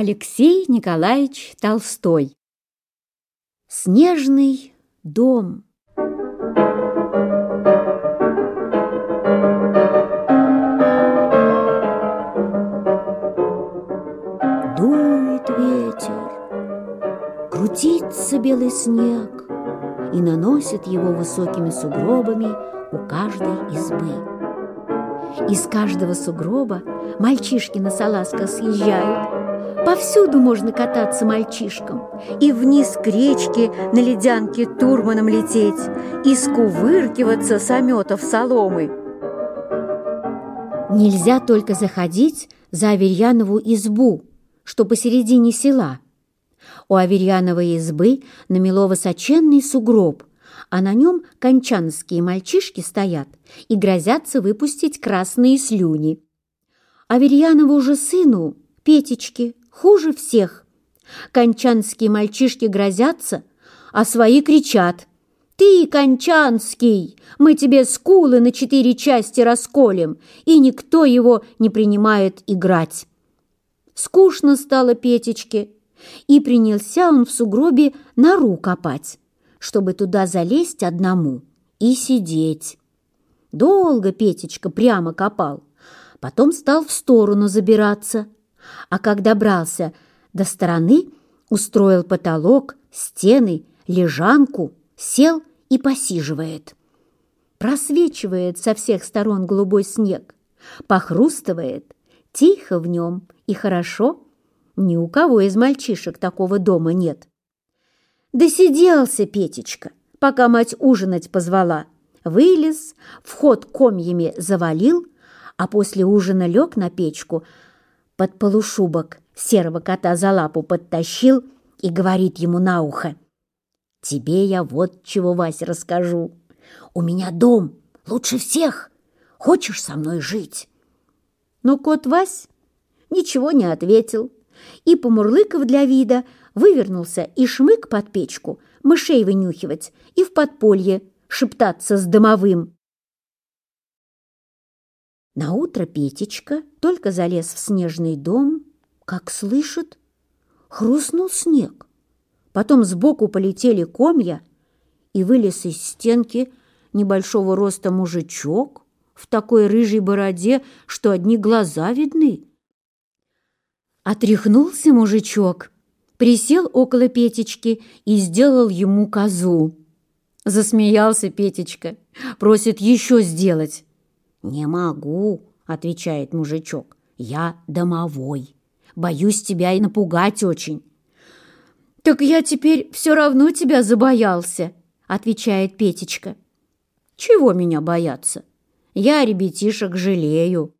Алексей Николаевич Толстой Снежный дом Дует ветер, крутится белый снег и наносит его высокими сугробами у каждой избы. Из каждого сугроба мальчишки на салазках съезжают – Повсюду можно кататься мальчишкам. И вниз к речке на ледянке турманом лететь, и скувыркиваться с ометов соломы. Нельзя только заходить за Аверьянову избу, что посередине села. У Аверьяновой избы намело высоченный сугроб, а на нем кончанские мальчишки стоят и грозятся выпустить красные слюни. Аверьянову же сыну, Петечке, хуже всех. Кончанские мальчишки грозятся, а свои кричат. «Ты, Кончанский, мы тебе скулы на четыре части расколем!» И никто его не принимает играть. Скучно стало Петечке, и принялся он в сугробе нору копать, чтобы туда залезть одному и сидеть. Долго Петечка прямо копал, потом стал в сторону забираться – а как добрался до стороны, устроил потолок, стены, лежанку, сел и посиживает. Просвечивает со всех сторон голубой снег, похрустывает, тихо в нем и хорошо. Ни у кого из мальчишек такого дома нет. Досиделся Петечка, пока мать ужинать позвала. Вылез, вход комьями завалил, а после ужина лег на печку – под полушубок серого кота за лапу подтащил и говорит ему на ухо. «Тебе я вот чего, Вась, расскажу. У меня дом лучше всех. Хочешь со мной жить?» Но кот Вась ничего не ответил и, помурлыков для вида, вывернулся и шмык под печку, мышей вынюхивать и в подполье шептаться с домовым. Наутро Петечка только залез в снежный дом, как слышит, хрустнул снег. Потом сбоку полетели комья, и вылез из стенки небольшого роста мужичок в такой рыжей бороде, что одни глаза видны. Отряхнулся мужичок, присел около Петечки и сделал ему козу. Засмеялся Петечка, просит еще сделать. «Не могу», — отвечает мужичок. «Я домовой. Боюсь тебя и напугать очень». «Так я теперь все равно тебя забоялся», — отвечает Петечка. «Чего меня бояться? Я ребятишек жалею.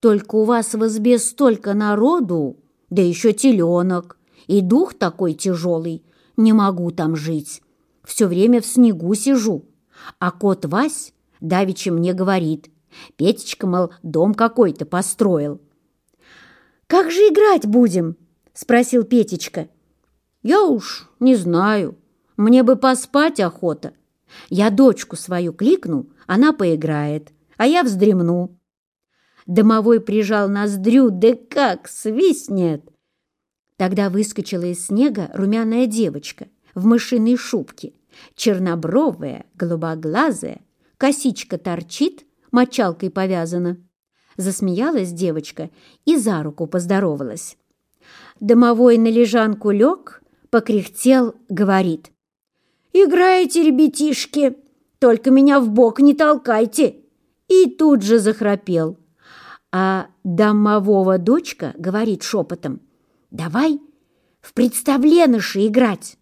Только у вас в избе столько народу, да еще теленок, и дух такой тяжелый, не могу там жить. Все время в снегу сижу. А кот Вась давеча мне говорит — Петечка, мол, дом какой-то построил. «Как же играть будем?» — спросил Петечка. «Я уж не знаю. Мне бы поспать охота. Я дочку свою кликну, она поиграет, а я вздремну». Домовой прижал ноздрю, да как свистнет! Тогда выскочила из снега румяная девочка в мышиной шубке, чернобровая, голубоглазая, косичка торчит, мочалкой повязана». Засмеялась девочка и за руку поздоровалась. Домовой на лежанку лег, покряхтел, говорит. «Играете, ребятишки, только меня в бок не толкайте!» И тут же захрапел. А домового дочка говорит шепотом. «Давай в представленыши играть!»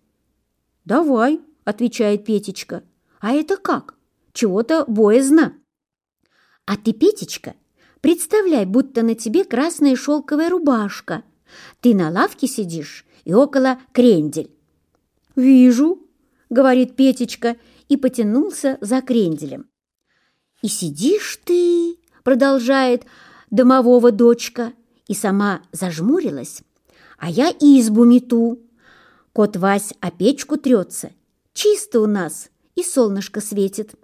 «Давай», — отвечает Петечка. «А это как? Чего-то боязно!» А ты, Петечка, представляй, будто на тебе красная шелковая рубашка. Ты на лавке сидишь и около крендель. «Вижу», — говорит Петечка и потянулся за кренделем. «И сидишь ты», — продолжает домового дочка, и сама зажмурилась. «А я избу мету. Кот Вась о печку трется. Чисто у нас, и солнышко светит».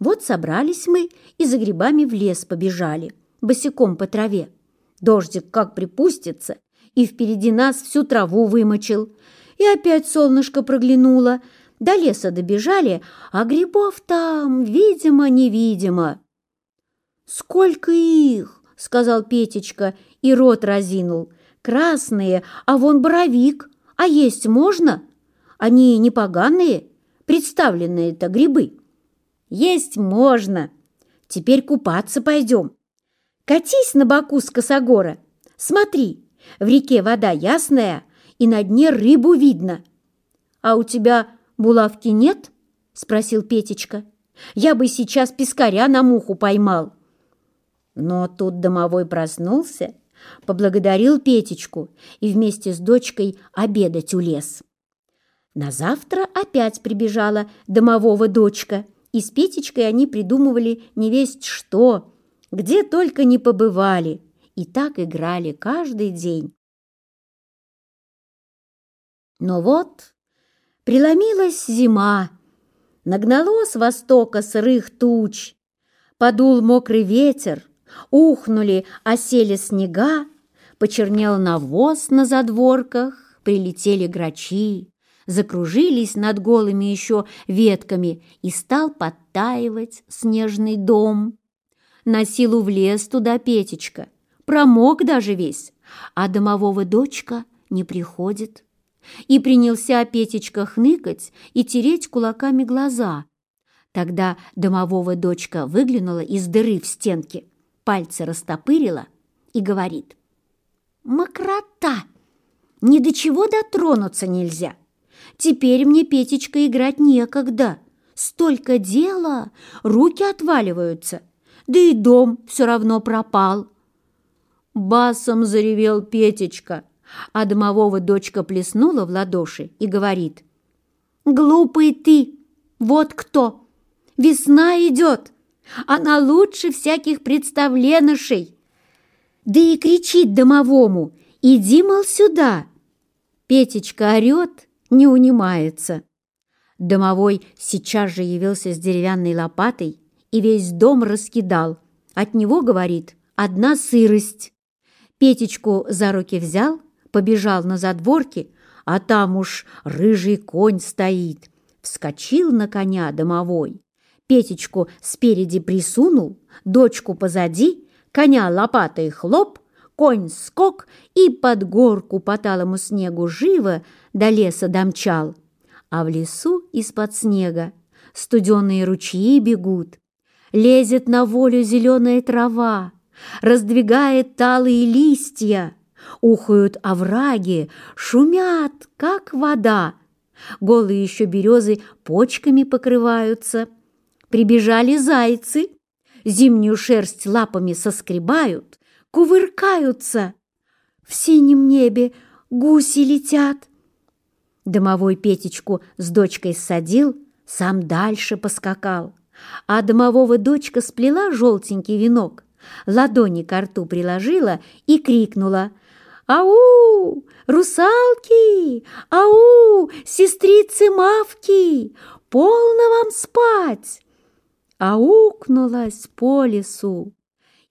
Вот собрались мы и за грибами в лес побежали, босиком по траве. Дождик как припустится, и впереди нас всю траву вымочил. И опять солнышко проглянуло. До леса добежали, а грибов там, видимо, невидимо. «Сколько их!» — сказал Петечка и рот разинул. «Красные, а вон боровик. А есть можно? Они непоганые, представленные-то грибы». Есть можно. Теперь купаться пойдем. Катись на боку с косогора. Смотри, в реке вода ясная, и на дне рыбу видно. А у тебя булавки нет? Спросил Петечка. Я бы сейчас пескаря на муху поймал. Но тут домовой проснулся, поблагодарил Петечку и вместе с дочкой обедать улез. На завтра опять прибежала домового дочка – и с Петечкой они придумывали невесть что, где только не побывали, и так играли каждый день. Но вот преломилась зима, нагнало с востока сырых туч, подул мокрый ветер, ухнули, осели снега, почернел навоз на задворках, прилетели грачи закружились над голыми еще ветками, и стал подтаивать снежный дом. На силу влез туда Петечка, промок даже весь, а домового дочка не приходит. И принялся Петечка хныкать и тереть кулаками глаза. Тогда домового дочка выглянула из дыры в стенке, пальцы растопырила и говорит. «Мокрота! Ни до чего дотронуться нельзя!» Теперь мне Петечка играть некогда. Столько дела, руки отваливаются. Да и дом все равно пропал. Басом заревел Петечка, а домового дочка плеснула в ладоши и говорит. «Глупый ты! Вот кто! Весна идет! Она лучше всяких представленышей!» Да и кричит домовому «Иди, мол, сюда!» Петечка орет, не унимается. Домовой сейчас же явился с деревянной лопатой и весь дом раскидал. От него, говорит, одна сырость. Петечку за руки взял, побежал на задворки, а там уж рыжий конь стоит. Вскочил на коня домовой. Петечку спереди присунул, дочку позади, коня лопатой хлоп, конь скок и под горку по талому снегу живо до леса домчал. А в лесу из-под снега студеные ручьи бегут, лезет на волю зеленая трава, раздвигает талые листья, ухают овраги, шумят, как вода. Голые еще березы почками покрываются. Прибежали зайцы, зимнюю шерсть лапами соскребают, кувыркаются. В синем небе гуси летят. Домовой Петечку с дочкой садил, сам дальше поскакал. А домового дочка сплела желтенький венок, ладони к рту приложила и крикнула «Ау! Русалки! Ау! Сестрицы-мавки! Полно вам спать!» аукнулась по лесу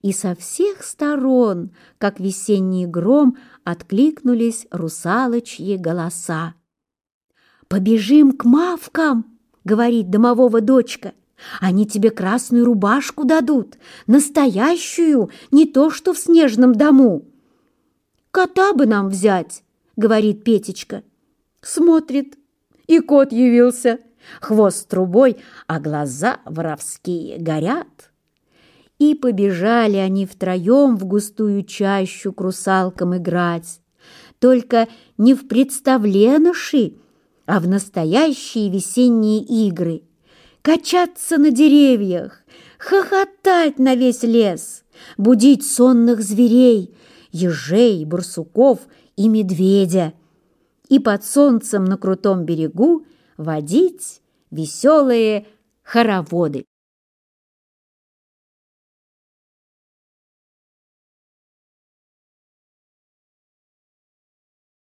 и со всех сторон, как весенний гром, откликнулись русалочьи голоса. «Побежим к мавкам!» — говорит домового дочка. «Они тебе красную рубашку дадут, настоящую, не то что в снежном дому!» «Кота бы нам взять!» — говорит Петечка. Смотрит, и кот явился. Хвост трубой, а глаза воровские горят. И побежали они втроем в густую чащу к русалкам играть. Только не в представленыши, а в настоящие весенние игры. Качаться на деревьях, хохотать на весь лес, будить сонных зверей, ежей, барсуков и медведя. И под солнцем на крутом берегу водить веселые хороводы.